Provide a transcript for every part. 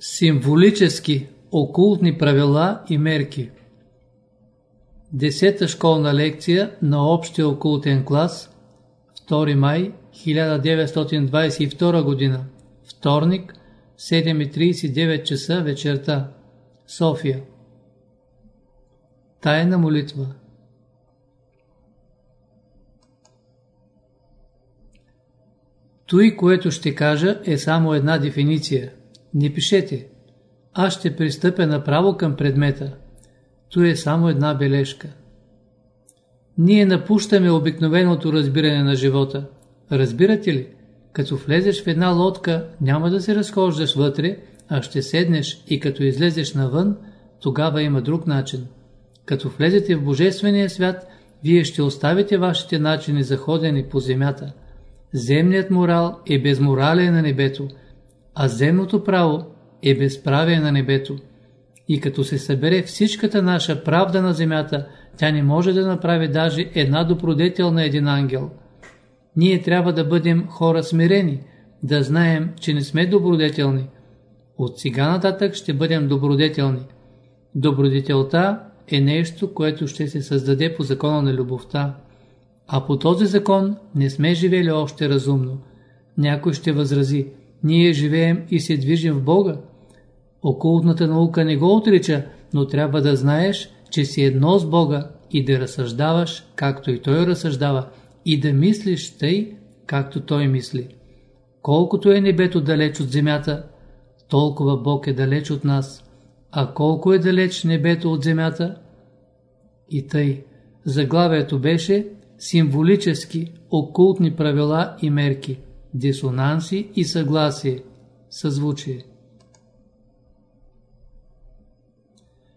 Символически окултни правила и мерки. Десета школна лекция на общия окултен клас 2 май 1922 година Вторник 7.39 часа вечерта София. Тайна молитва. Той, което ще кажа, е само една дефиниция – не пишете. Аз ще пристъпя направо към предмета. То е само една бележка. Ние напущаме обикновеното разбиране на живота. Разбирате ли? Като влезеш в една лодка, няма да се разхождаш вътре, а ще седнеш и като излезеш навън, тогава има друг начин. Като влезете в Божествения свят, вие ще оставите вашите начини за ходене по земята. Земният морал е безморален на небето, а земното право е безправие на небето. И като се събере всичката наша правда на земята, тя не може да направи даже една добродетел на един ангел. Ние трябва да бъдем хора смирени, да знаем, че не сме добродетелни. От сега нататък ще бъдем добродетелни. Добродетелта е нещо, което ще се създаде по закона на любовта. А по този закон не сме живели още разумно. Някой ще възрази – ние живеем и се движим в Бога. Окултната наука не го отрича, но трябва да знаеш, че си едно с Бога и да разсъждаваш, както и Той разсъждава, и да мислиш тъй, както Той мисли. Колкото е небето далеч от земята, толкова Бог е далеч от нас, а колко е далеч небето от земята? И тъй, заглавието беше символически, окултни правила и мерки дисонанси и съгласие, съзвучие.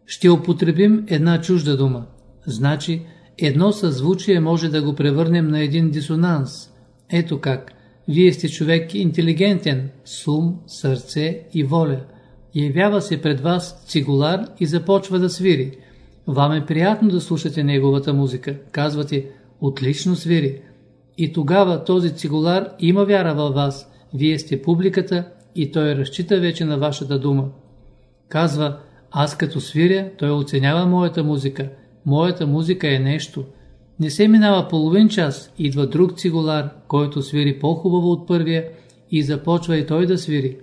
Ще употребим една чужда дума. Значи, едно съзвучие може да го превърнем на един дисонанс. Ето как. Вие сте човек интелигентен, с ум, сърце и воля. Явява се пред вас цигулар и започва да свири. Вам е приятно да слушате неговата музика. Казвате, отлично свири. И тогава този цигулар има вяра във вас, вие сте публиката и той разчита вече на вашата дума. Казва, аз като свиря, той оценява моята музика. Моята музика е нещо. Не се минава половин час, идва друг цигулар, който свири по-хубаво от първия и започва и той да свири.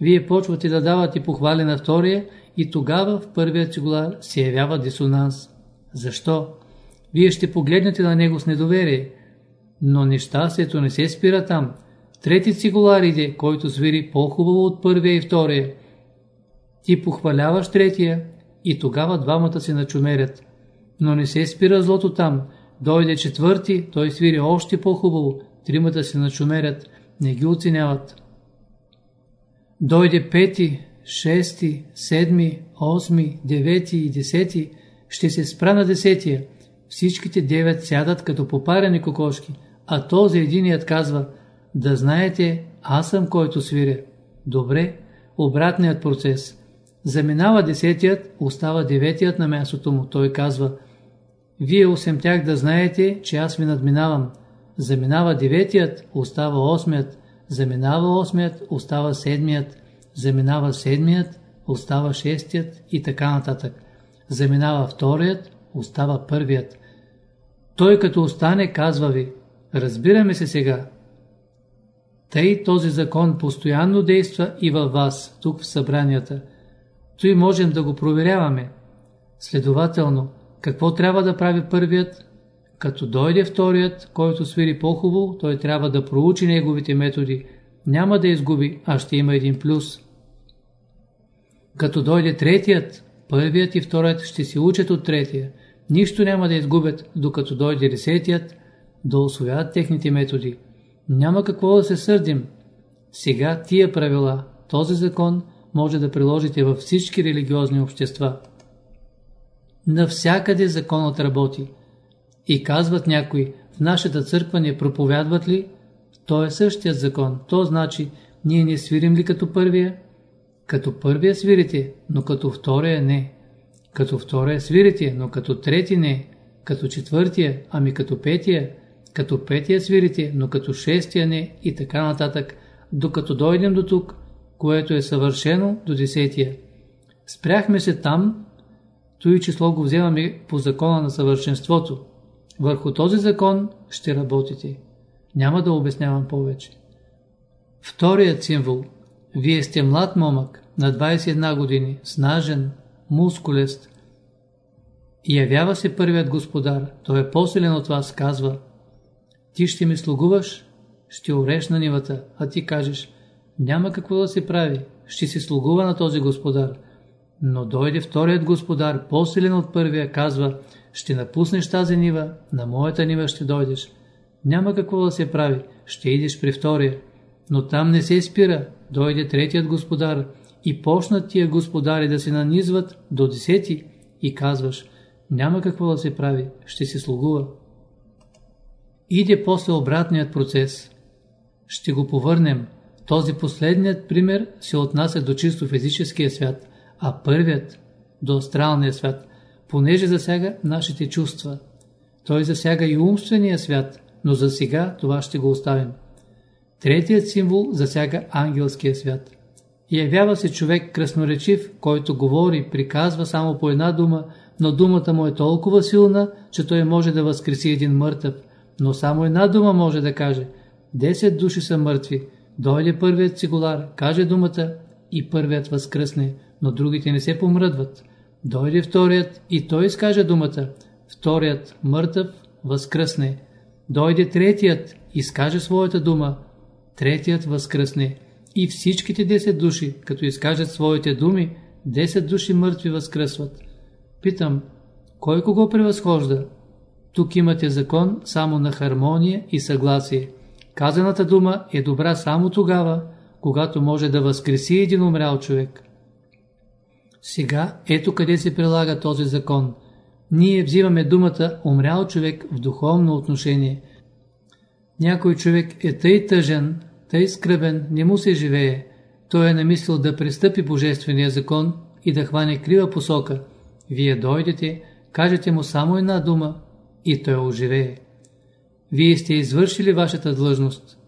Вие почвате да давате похвали на втория и тогава в първия цигулар се явява дисонанс. Защо? Вие ще погледнете на него с недоверие. Но нещастието не се спира там. Трети цигулар иде, който свири по-хубаво от първия и втория. Ти похваляваш третия и тогава двамата се начумерят. Но не се спира злото там. Дойде четвърти, той свири още по-хубаво. Тримата се начумерят, не ги оценяват. Дойде пети, шести, седми, осми, девети и десети. Ще се спра на десетия. Всичките девет сядат като попарени кокошки. А този единият казва, да знаете, аз съм който свиря. Добре, обратният процес. Заминава десетият, остава деветият на мястото му. Той казва, вие осем тях да знаете, че аз ви надминавам. Заминава деветият, остава осмият. Заминава осмият, остава седмият. Заминава седмият, остава шестият и така нататък. Заминава вторият, остава първият. Той като остане, казва ви, Разбираме се сега. Тъй този закон постоянно действа и във вас, тук в събранията. Той можем да го проверяваме. Следователно, какво трябва да прави първият? Като дойде вторият, който свири по-хубаво, той трябва да проучи неговите методи. Няма да изгуби, а ще има един плюс. Като дойде третият, първият и вторият ще си учат от третия. Нищо няма да изгубят, докато дойде десетият, да освоят техните методи. Няма какво да се сърдим. Сега тия правила, този закон може да приложите във всички религиозни общества. Навсякъде законът работи. И казват някои, в нашата църква не проповядват ли? То е същият закон. То значи, ние не свирим ли като първия? Като първия свирите, но като втория не. Като втория свирите, но като трети не. Като четвъртия, ами като петия, като петия свирите, но като шестия не и така нататък, докато дойдем до тук, което е съвършено до десетия. Спряхме се там, той число го вземаме по закона на съвършенството. Върху този закон ще работите. Няма да обяснявам повече. Вторият символ. Вие сте млад момък, на 21 години, снажен, мускулест. Явява се първият господар. Той е по-силен от вас, казва. Ти ще ми слугуваш, ще ореш на нивата, а ти кажеш, няма какво да се прави, ще си слугува на този господар. Но дойде вторият господар, по-силен от първия, казва, ще напуснеш тази нива, на моята нива ще дойдеш. Няма какво да се прави, ще идеш при втория. Но там не се спира, дойде третият господар и почнат тия господари да се нанизват до десети и казваш, няма какво да се прави, ще се слугува. Иде после обратният процес. Ще го повърнем. Този последният пример се отнася до чисто физическия свят, а първият до астралния свят, понеже засяга нашите чувства. Той засяга и умствения свят, но за сега това ще го оставим. Третият символ засяга ангелския свят. Явява се човек красноречив, който говори, приказва само по една дума, но думата му е толкова силна, че той може да възкреси един мъртъв. Но само една дума може да каже. Десет души са мъртви. Дойде първият цигулар, каже думата и първият възкръсне, но другите не се помръдват. Дойде вторият и той изкаже думата. Вторият мъртъв възкръсне. Дойде третият, изкаже своята дума. Третият възкръсне. И всичките 10 души, като изкажат своите думи, 10 души мъртви възкръсват. Питам, кой кого превъзхожда? Тук имате закон само на хармония и съгласие. Казаната дума е добра само тогава, когато може да възкреси един умрял човек. Сега ето къде се прилага този закон. Ние взимаме думата умрял човек в духовно отношение. Някой човек е тъй тъжен, тъй скръбен, не му се живее. Той е намислил да престъпи божествения закон и да хване крива посока. Вие дойдете, кажете му само една дума и той оживее. Вие сте извършили вашата длъжност.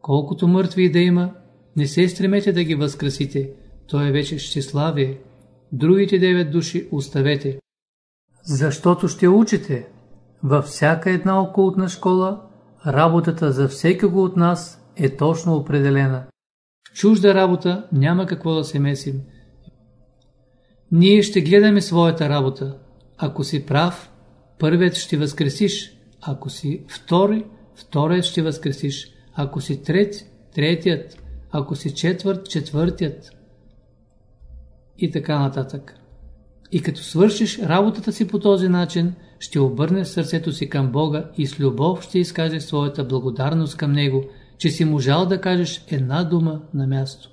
Колкото мъртви да има, не се стремете да ги възкрасите. То е вече щеславие. Другите девет души оставете. Защото ще учите. Във всяка една окултна школа работата за всекого от нас е точно определена. В чужда работа няма какво да се месим. Ние ще гледаме своята работа. Ако си прав, първият ще възкресиш. Ако си втори, вторият ще възкресиш. Ако си трет, третият. Ако си четвърт, четвъртият и така нататък. И като свършиш работата си по този начин, ще обърнеш сърцето си към Бога и с любов ще изкажеш своята благодарност към Него, че си можал да кажеш една дума на място.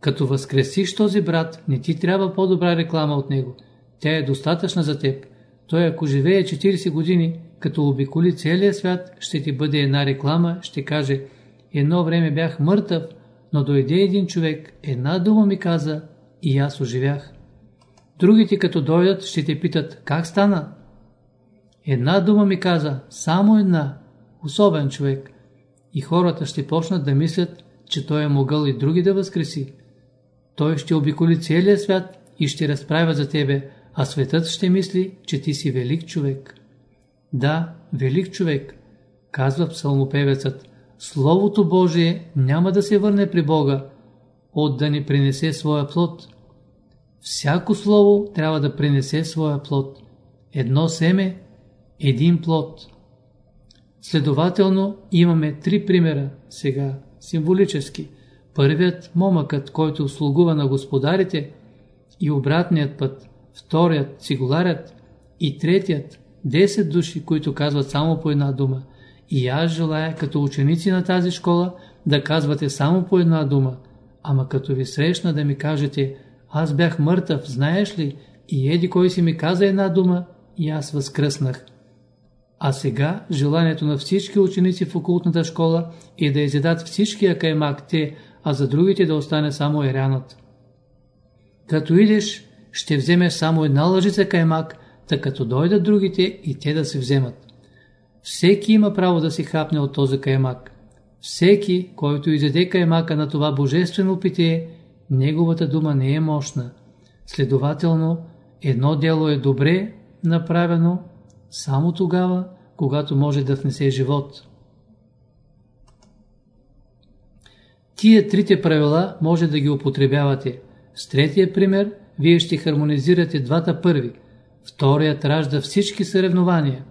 Като възкресиш този брат, не ти трябва по-добра реклама от него. Тя е достатъчна за теб. Той ако живее 40 години, като обиколи целия свят, ще ти бъде една реклама, ще каже Едно време бях мъртъв, но дойде един човек, една дума ми каза и аз оживях. Другите като дойдат ще те питат как стана. Една дума ми каза, само една, особен човек. И хората ще почнат да мислят, че той е могъл и други да възкреси. Той ще обиколи целия свят и ще разправя за тебе, а светът ще мисли, че ти си велик човек. Да, велик човек, казва псалмопевецът. Словото Божие няма да се върне при Бога, от да ни принесе своя плод. Всяко слово трябва да принесе своя плод. Едно семе, един плод. Следователно имаме три примера сега, символически. Първият – момъкът, който услугува на господарите и обратният път, вторият – цигуларят и третият – 10 души, които казват само по една дума. И аз желая като ученици на тази школа да казвате само по една дума – Ама като ви срещна да ми кажете, аз бях мъртъв, знаеш ли, и еди кой си ми каза една дума, и аз възкръснах. А сега желанието на всички ученици в окултната школа е да изядат всичкия каймак те, а за другите да остане само ерянът. Като идеш, ще вземеш само една лъжица каймак, така като дойдат другите и те да се вземат. Всеки има право да си хапне от този каймак. Всеки, който изяде каймака на това божествено питие, неговата дума не е мощна. Следователно, едно дело е добре направено само тогава, когато може да внесе живот. Тия трите правила може да ги употребявате. С третия пример вие ще хармонизирате двата първи. Вторият ражда всички съревнования.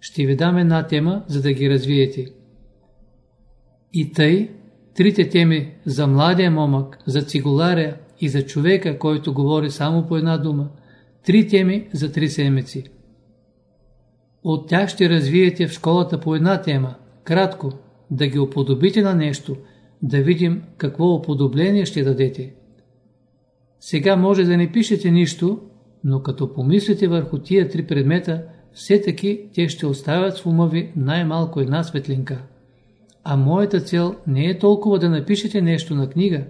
Ще ви дам една тема, за да ги развиете. И тъй, трите теми за младия момък, за цигуларя и за човека, който говори само по една дума, три теми за три седмици. От тях ще развиете в школата по една тема, кратко, да ги уподобите на нещо, да видим какво уподобление ще дадете. Сега може да не пишете нищо, но като помислите върху тия три предмета, все таки те ще оставят в ума ви най-малко една светлинка. А моята цел не е толкова да напишете нещо на книга,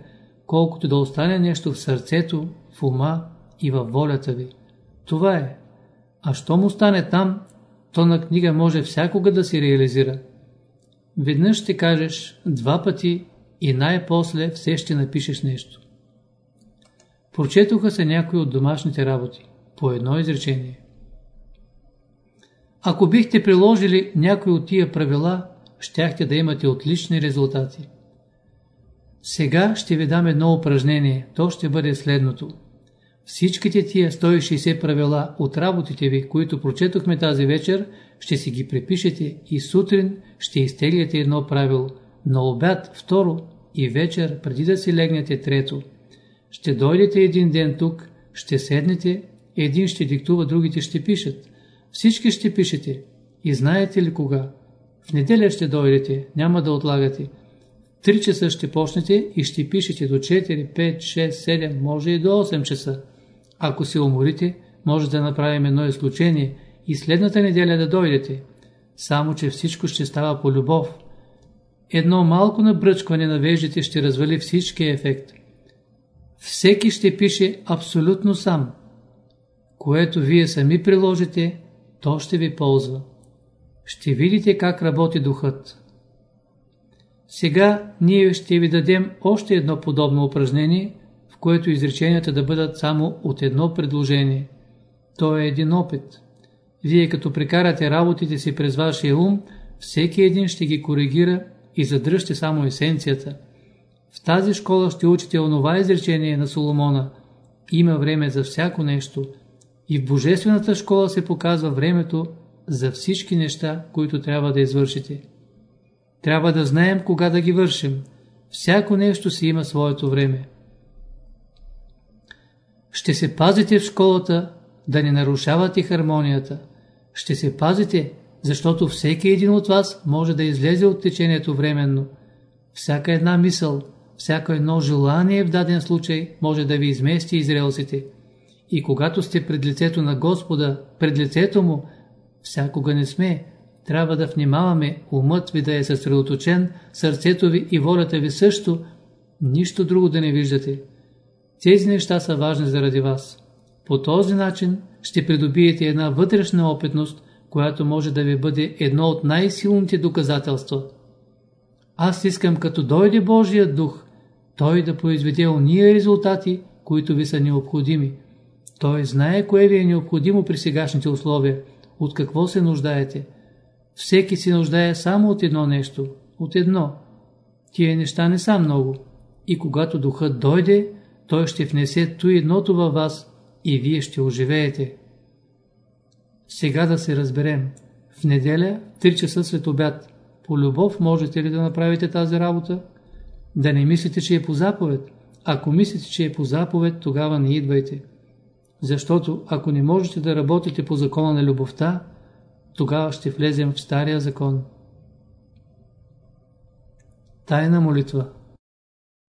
колкото да остане нещо в сърцето, в ума и във волята ви. Това е. А що му стане там, то на книга може всякога да се реализира. Веднъж ще кажеш, два пъти и най-после все ще напишеш нещо. Прочетоха се някои от домашните работи, по едно изречение. Ако бихте приложили някои от тия правила, щяхте да имате отлични резултати. Сега ще ви дам едно упражнение, то ще бъде следното. Всичките тия 160 правила от работите ви, които прочетохме тази вечер, ще си ги припишете и сутрин ще изтегляте едно правило, на обяд второ и вечер, преди да си легнете трето. Ще дойдете един ден тук, ще седнете, един ще диктува, другите ще пишат. Всички ще пишете. И знаете ли кога? В неделя ще дойдете, няма да отлагате. Три часа ще почнете и ще пишете до 4, 5, 6, 7, може и до 8 часа. Ако се уморите, може да направим едно изключение и следната неделя да дойдете. Само, че всичко ще става по любов. Едно малко набръчкване на веждите ще развали всичкия ефект. Всеки ще пише абсолютно сам. Което вие сами приложите, то ще ви ползва. Ще видите как работи духът. Сега ние ще ви дадем още едно подобно упражнение, в което изреченията да бъдат само от едно предложение. То е един опит. Вие като прекарате работите си през вашия ум, всеки един ще ги коригира и задръжте само есенцията. В тази школа ще учите онова изречение на Соломона. Има време за всяко нещо. И в Божествената школа се показва времето за всички неща, които трябва да извършите. Трябва да знаем кога да ги вършим. Всяко нещо си има своето време. Ще се пазите в школата, да не нарушавате хармонията. Ще се пазите, защото всеки един от вас може да излезе от течението временно. Всяка една мисъл, всяко едно желание в даден случай може да ви измести из релсите. И когато сте пред лицето на Господа, пред лицето Му, всякога не сме, трябва да внимаваме умът ви да е съсредоточен, сърцето ви и волята ви също, нищо друго да не виждате. Тези неща са важни заради вас. По този начин ще придобиете една вътрешна опитност, която може да ви бъде едно от най-силните доказателства. Аз искам като дойде Божия дух, той да произведе уния резултати, които ви са необходими. Той знае кое ви е необходимо при сегашните условия, от какво се нуждаете. Всеки се нуждае само от едно нещо, от едно. Тия неща не са много. И когато духът дойде, той ще внесе то едното във вас и вие ще оживеете. Сега да се разберем. В неделя, 3 часа след обяд, по любов можете ли да направите тази работа? Да не мислите, че е по заповед. Ако мислите, че е по заповед, тогава не идвайте. Защото ако не можете да работите по закона на любовта, тогава ще влезем в стария закон. Тайна молитва